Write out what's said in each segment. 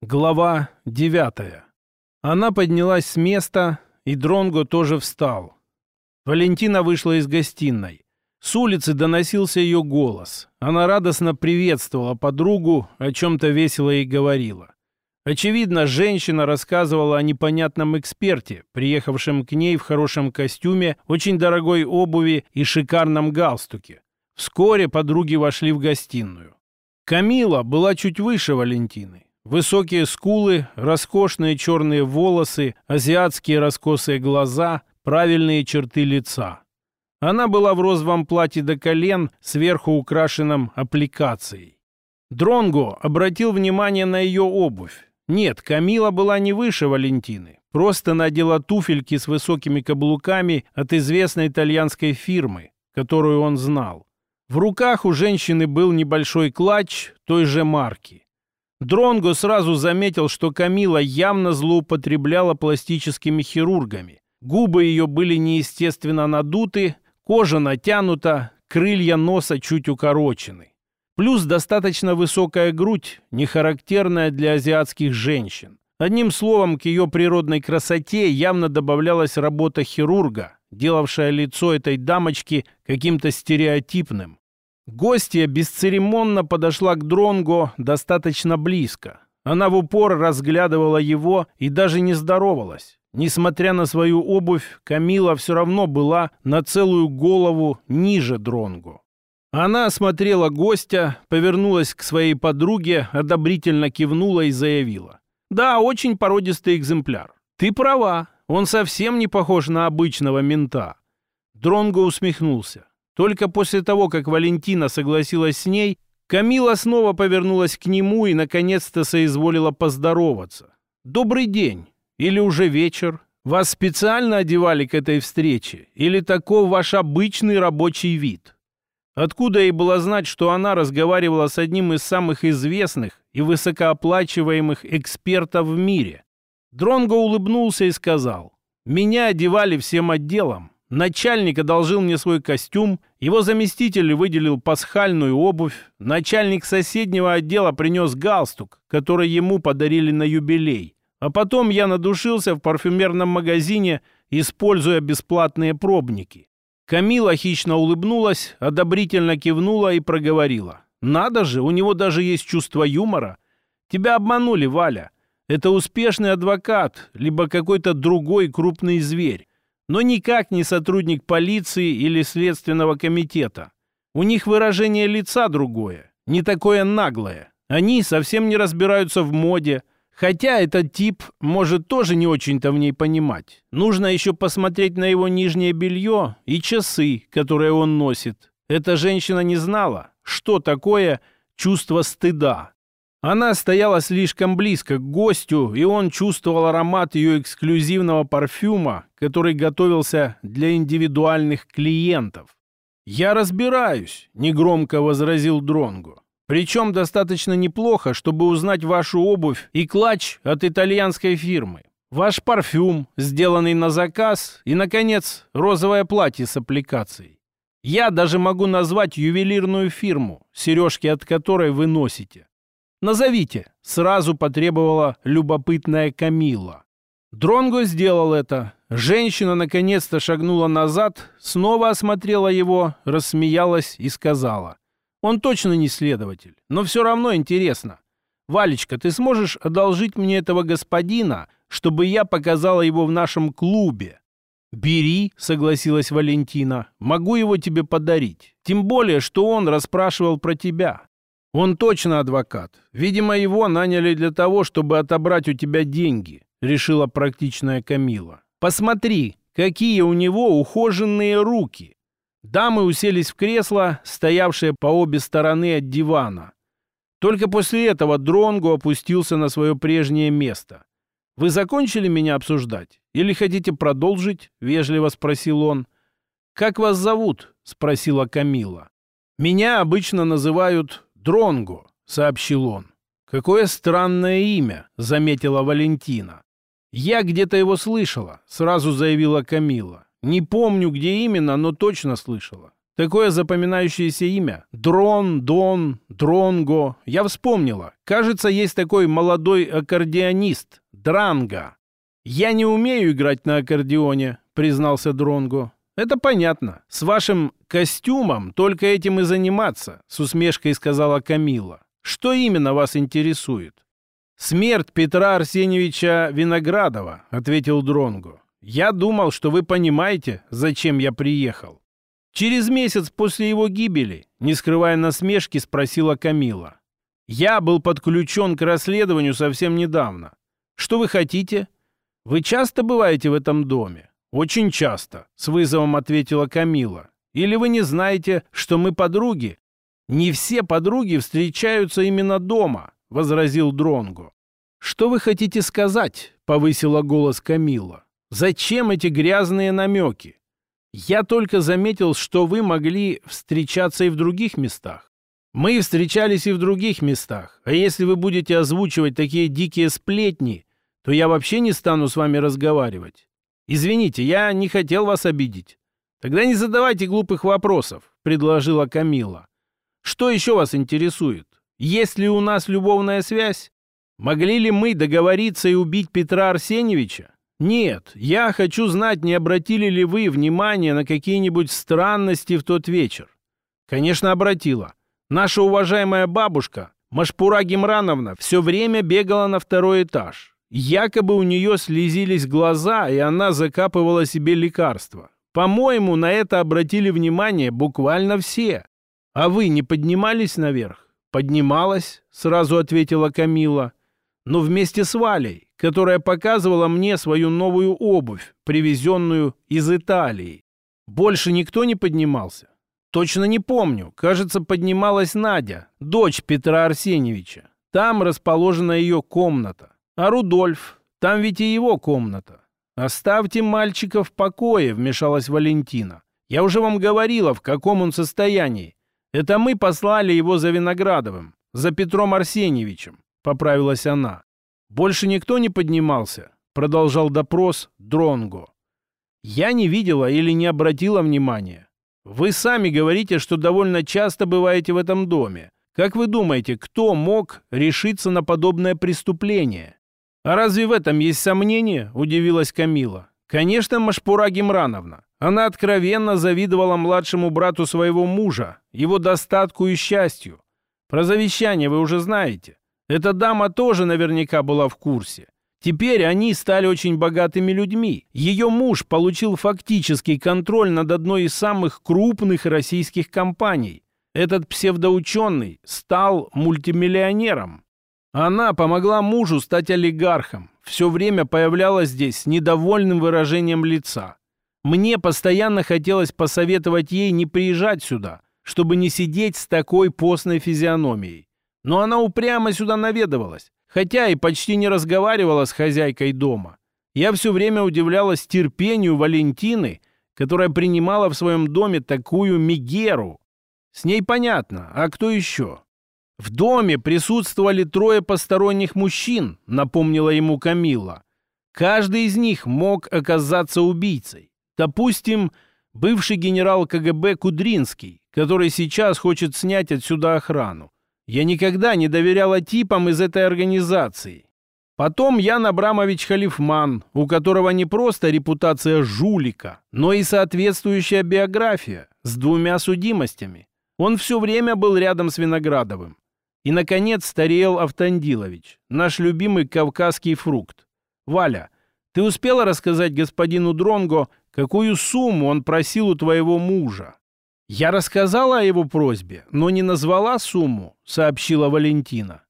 Глава девятая. Она поднялась с места, и Дронго тоже встал. Валентина вышла из гостиной. С улицы доносился ее голос. Она радостно приветствовала подругу, о чем-то весело ей говорила. Очевидно, женщина рассказывала о непонятном эксперте, приехавшем к ней в хорошем костюме, очень дорогой обуви и шикарном галстуке. Вскоре подруги вошли в гостиную. Камила была чуть выше Валентины. Высокие скулы, роскошные черные волосы, азиатские раскосые глаза, правильные черты лица. Она была в розовом платье до колен, сверху украшенном аппликацией. Дронго обратил внимание на ее обувь. Нет, Камила была не выше Валентины. Просто надела туфельки с высокими каблуками от известной итальянской фирмы, которую он знал. В руках у женщины был небольшой клатч той же марки. Дронго сразу заметил, что Камила явно злоупотребляла пластическими хирургами. Губы ее были неестественно надуты, кожа натянута, крылья носа чуть укорочены. Плюс достаточно высокая грудь, не характерная для азиатских женщин. Одним словом, к ее природной красоте явно добавлялась работа хирурга, делавшая лицо этой дамочки каким-то стереотипным. Гостья бесцеремонно подошла к Дронго достаточно близко. Она в упор разглядывала его и даже не здоровалась. Несмотря на свою обувь, Камила все равно была на целую голову ниже Дронго. Она осмотрела гостя, повернулась к своей подруге, одобрительно кивнула и заявила. «Да, очень породистый экземпляр. Ты права, он совсем не похож на обычного мента». Дронго усмехнулся. Только после того, как Валентина согласилась с ней, Камила снова повернулась к нему и, наконец-то, соизволила поздороваться. «Добрый день. Или уже вечер. Вас специально одевали к этой встрече? Или таков ваш обычный рабочий вид?» Откуда ей было знать, что она разговаривала с одним из самых известных и высокооплачиваемых экспертов в мире? Дронго улыбнулся и сказал, «Меня одевали всем отделом. Начальник одолжил мне свой костюм, его заместитель выделил пасхальную обувь, начальник соседнего отдела принес галстук, который ему подарили на юбилей. А потом я надушился в парфюмерном магазине, используя бесплатные пробники. Камила хищно улыбнулась, одобрительно кивнула и проговорила. «Надо же, у него даже есть чувство юмора. Тебя обманули, Валя. Это успешный адвокат, либо какой-то другой крупный зверь, но никак не сотрудник полиции или следственного комитета. У них выражение лица другое, не такое наглое. Они совсем не разбираются в моде, Хотя этот тип может тоже не очень-то в ней понимать. Нужно еще посмотреть на его нижнее белье и часы, которые он носит. Эта женщина не знала, что такое чувство стыда. Она стояла слишком близко к гостю, и он чувствовал аромат ее эксклюзивного парфюма, который готовился для индивидуальных клиентов. «Я разбираюсь», — негромко возразил Дронгу. Причем достаточно неплохо, чтобы узнать вашу обувь и клатч от итальянской фирмы. Ваш парфюм, сделанный на заказ, и, наконец, розовое платье с аппликацией. Я даже могу назвать ювелирную фирму, сережки от которой вы носите. Назовите, сразу потребовала любопытная Камила. Дронго сделал это. Женщина наконец-то шагнула назад, снова осмотрела его, рассмеялась и сказала. Он точно не следователь, но все равно интересно. Валечка, ты сможешь одолжить мне этого господина, чтобы я показала его в нашем клубе?» «Бери», — согласилась Валентина, — «могу его тебе подарить. Тем более, что он расспрашивал про тебя. Он точно адвокат. Видимо, его наняли для того, чтобы отобрать у тебя деньги», — решила практичная Камила. «Посмотри, какие у него ухоженные руки. Дамы уселись в кресло, стоявшее по обе стороны от дивана. Только после этого Дронго опустился на свое прежнее место. «Вы закончили меня обсуждать? Или хотите продолжить?» — вежливо спросил он. «Как вас зовут?» — спросила Камила. «Меня обычно называют Дронго», — сообщил он. «Какое странное имя», — заметила Валентина. «Я где-то его слышала», — сразу заявила Камила. Не помню, где именно, но точно слышала. Такое запоминающееся имя. Дрон, Дон, Дронго. Я вспомнила. Кажется, есть такой молодой аккордеонист. Дранга. Я не умею играть на аккордеоне, признался Дронго. Это понятно. С вашим костюмом только этим и заниматься, с усмешкой сказала Камила. Что именно вас интересует? Смерть Петра Арсеньевича Виноградова, ответил Дронго. Я думал, что вы понимаете, зачем я приехал. Через месяц после его гибели, не скрывая насмешки, спросила Камила. Я был подключен к расследованию совсем недавно. Что вы хотите? Вы часто бываете в этом доме? Очень часто, с вызовом ответила Камила. Или вы не знаете, что мы подруги? Не все подруги встречаются именно дома, возразил Дронгу. Что вы хотите сказать? повысила голос Камила. Зачем эти грязные намеки? Я только заметил, что вы могли встречаться и в других местах. Мы встречались и в других местах. А если вы будете озвучивать такие дикие сплетни, то я вообще не стану с вами разговаривать. Извините, я не хотел вас обидеть. Тогда не задавайте глупых вопросов, предложила Камила. Что еще вас интересует? Есть ли у нас любовная связь? Могли ли мы договориться и убить Петра Арсеньевича? «Нет, я хочу знать, не обратили ли вы внимание на какие-нибудь странности в тот вечер?» «Конечно, обратила. Наша уважаемая бабушка, Машпура Гемрановна, все время бегала на второй этаж. Якобы у нее слезились глаза, и она закапывала себе лекарства. По-моему, на это обратили внимание буквально все. А вы не поднимались наверх?» «Поднималась», — сразу ответила Камила. «Но вместе с Валей которая показывала мне свою новую обувь, привезенную из Италии. Больше никто не поднимался. Точно не помню. Кажется, поднималась Надя, дочь Петра Арсеньевича. Там расположена ее комната. А Рудольф? Там ведь и его комната. «Оставьте мальчика в покое», — вмешалась Валентина. «Я уже вам говорила, в каком он состоянии. Это мы послали его за Виноградовым, за Петром Арсеньевичем», — поправилась она. Больше никто не поднимался, продолжал допрос Дронго. Я не видела или не обратила внимания. Вы сами говорите, что довольно часто бываете в этом доме. Как вы думаете, кто мог решиться на подобное преступление? А разве в этом есть сомнение? Удивилась Камила. Конечно, Машпура Гемрановна. Она откровенно завидовала младшему брату своего мужа, его достатку и счастью. Про завещание вы уже знаете. Эта дама тоже наверняка была в курсе. Теперь они стали очень богатыми людьми. Ее муж получил фактический контроль над одной из самых крупных российских компаний. Этот псевдоученый стал мультимиллионером. Она помогла мужу стать олигархом. Все время появлялась здесь с недовольным выражением лица. Мне постоянно хотелось посоветовать ей не приезжать сюда, чтобы не сидеть с такой постной физиономией. Но она упрямо сюда наведывалась, хотя и почти не разговаривала с хозяйкой дома. Я все время удивлялась терпению Валентины, которая принимала в своем доме такую мигеру. С ней понятно, а кто еще? В доме присутствовали трое посторонних мужчин, напомнила ему Камила. Каждый из них мог оказаться убийцей. Допустим, бывший генерал КГБ Кудринский, который сейчас хочет снять отсюда охрану. Я никогда не доверяла типам из этой организации. Потом Ян Абрамович Халифман, у которого не просто репутация жулика, но и соответствующая биография с двумя судимостями. Он все время был рядом с Виноградовым. И, наконец, Стариел Автандилович, наш любимый кавказский фрукт. Валя, ты успела рассказать господину Дронго, какую сумму он просил у твоего мужа? «Я рассказала о его просьбе, но не назвала сумму», — сообщила Валентина.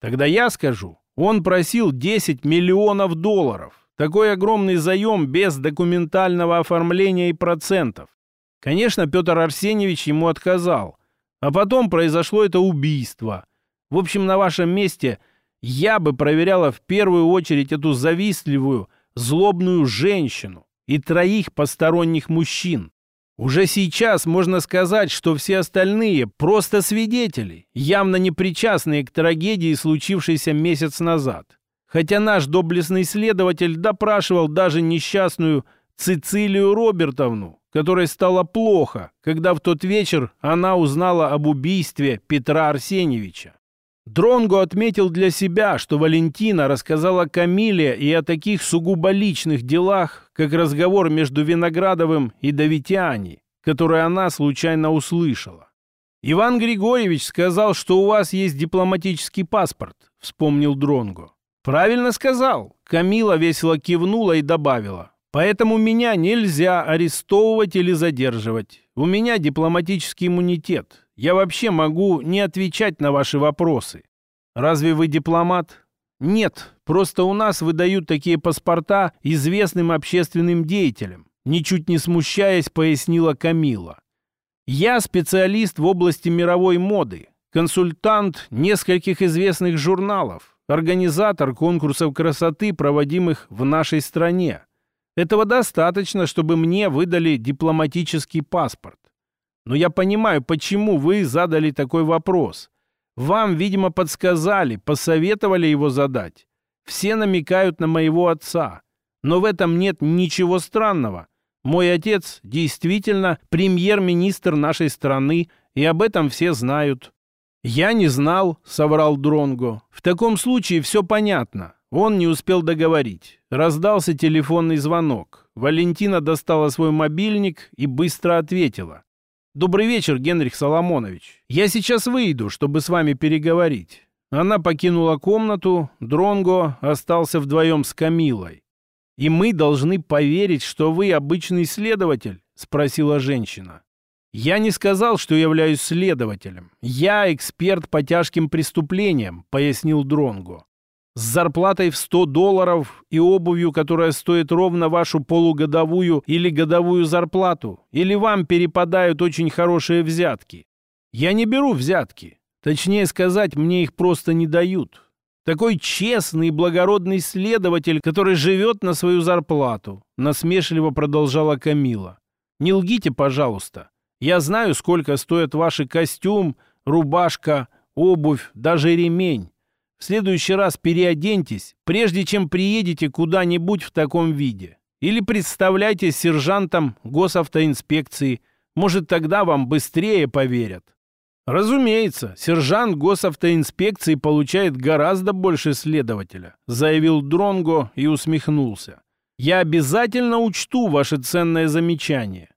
«Тогда я скажу. Он просил 10 миллионов долларов. Такой огромный заем без документального оформления и процентов. Конечно, Петр Арсеньевич ему отказал. А потом произошло это убийство. В общем, на вашем месте я бы проверяла в первую очередь эту завистливую, злобную женщину и троих посторонних мужчин. Уже сейчас можно сказать, что все остальные просто свидетели, явно не причастные к трагедии, случившейся месяц назад. Хотя наш доблестный следователь допрашивал даже несчастную Цицилию Робертовну, которой стало плохо, когда в тот вечер она узнала об убийстве Петра Арсеньевича. Дронго отметил для себя, что Валентина рассказала Камиле и о таких сугубо личных делах, как разговор между Виноградовым и Давитяни, который она случайно услышала. «Иван Григорьевич сказал, что у вас есть дипломатический паспорт», — вспомнил Дронго. «Правильно сказал», — Камила весело кивнула и добавила. «Поэтому меня нельзя арестовывать или задерживать. У меня дипломатический иммунитет. Я вообще могу не отвечать на ваши вопросы. Разве вы дипломат? Нет, просто у нас выдают такие паспорта известным общественным деятелям. Ничуть не смущаясь, пояснила Камила. Я специалист в области мировой моды, консультант нескольких известных журналов, организатор конкурсов красоты, проводимых в нашей стране. Этого достаточно, чтобы мне выдали дипломатический паспорт. Но я понимаю, почему вы задали такой вопрос. Вам, видимо, подсказали, посоветовали его задать. Все намекают на моего отца. Но в этом нет ничего странного. Мой отец действительно премьер-министр нашей страны, и об этом все знают. «Я не знал», — соврал Дронго. «В таком случае все понятно». Он не успел договорить. Раздался телефонный звонок. Валентина достала свой мобильник и быстро ответила. «Добрый вечер, Генрих Соломонович. Я сейчас выйду, чтобы с вами переговорить». Она покинула комнату, Дронго остался вдвоем с Камилой. «И мы должны поверить, что вы обычный следователь?» — спросила женщина. «Я не сказал, что являюсь следователем. Я эксперт по тяжким преступлениям», — пояснил Дронго с зарплатой в 100 долларов и обувью, которая стоит ровно вашу полугодовую или годовую зарплату, или вам перепадают очень хорошие взятки. Я не беру взятки. Точнее сказать, мне их просто не дают. Такой честный и благородный следователь, который живет на свою зарплату, насмешливо продолжала Камила. Не лгите, пожалуйста. Я знаю, сколько стоят ваши костюм, рубашка, обувь, даже ремень. В следующий раз переоденьтесь, прежде чем приедете куда-нибудь в таком виде. Или представляйтесь сержантом госавтоинспекции. Может, тогда вам быстрее поверят. Разумеется, сержант госавтоинспекции получает гораздо больше следователя, заявил Дронго и усмехнулся. Я обязательно учту ваше ценное замечание.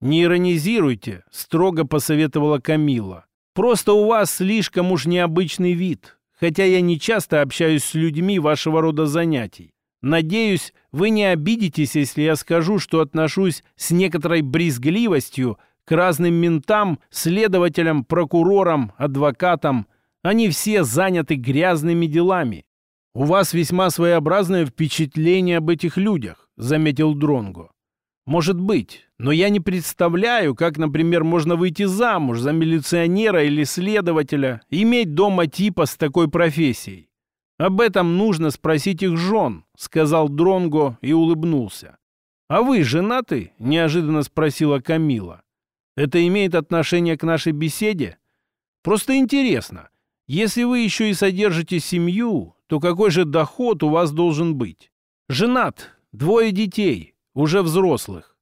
Не иронизируйте, строго посоветовала Камила. Просто у вас слишком уж необычный вид хотя я не часто общаюсь с людьми вашего рода занятий. Надеюсь, вы не обидитесь, если я скажу, что отношусь с некоторой брезгливостью к разным ментам, следователям, прокурорам, адвокатам. Они все заняты грязными делами. У вас весьма своеобразное впечатление об этих людях, заметил Дронго. Может быть, но я не представляю, как, например, можно выйти замуж за милиционера или следователя, иметь дома типа с такой профессией. Об этом нужно спросить их жен, сказал Дронго и улыбнулся. А вы женаты? неожиданно спросила Камила. Это имеет отношение к нашей беседе? Просто интересно. Если вы еще и содержите семью, то какой же доход у вас должен быть? Женат, двое детей, уже взрослых.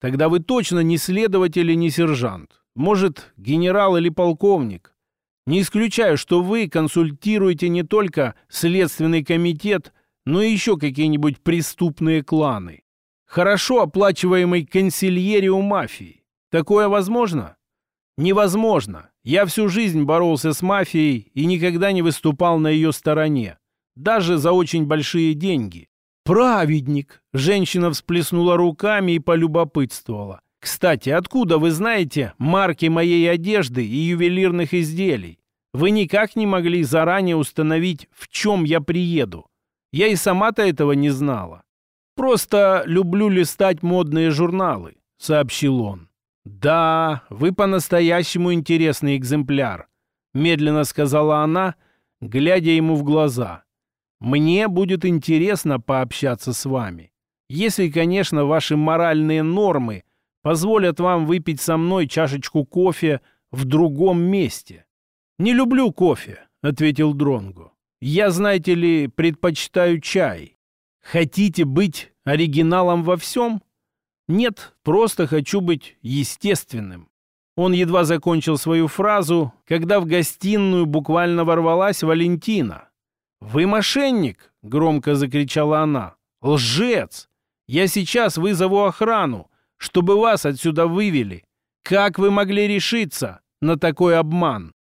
Тогда вы точно не следователь и не сержант. Может, генерал или полковник. Не исключаю, что вы консультируете не только Следственный комитет, но и еще какие-нибудь преступные кланы. Хорошо оплачиваемый консильериум мафии. Такое возможно? Невозможно. Я всю жизнь боролся с мафией и никогда не выступал на ее стороне. Даже за очень большие деньги. «Праведник!» — женщина всплеснула руками и полюбопытствовала. «Кстати, откуда вы знаете марки моей одежды и ювелирных изделий? Вы никак не могли заранее установить, в чем я приеду. Я и сама-то этого не знала. Просто люблю листать модные журналы», — сообщил он. «Да, вы по-настоящему интересный экземпляр», — медленно сказала она, глядя ему в глаза. Мне будет интересно пообщаться с вами. Если, конечно, ваши моральные нормы позволят вам выпить со мной чашечку кофе в другом месте. Не люблю кофе, ответил Дронгу. Я, знаете ли, предпочитаю чай. Хотите быть оригиналом во всем? Нет, просто хочу быть естественным. Он едва закончил свою фразу, когда в гостиную буквально ворвалась Валентина. «Вы мошенник!» — громко закричала она. «Лжец! Я сейчас вызову охрану, чтобы вас отсюда вывели. Как вы могли решиться на такой обман?»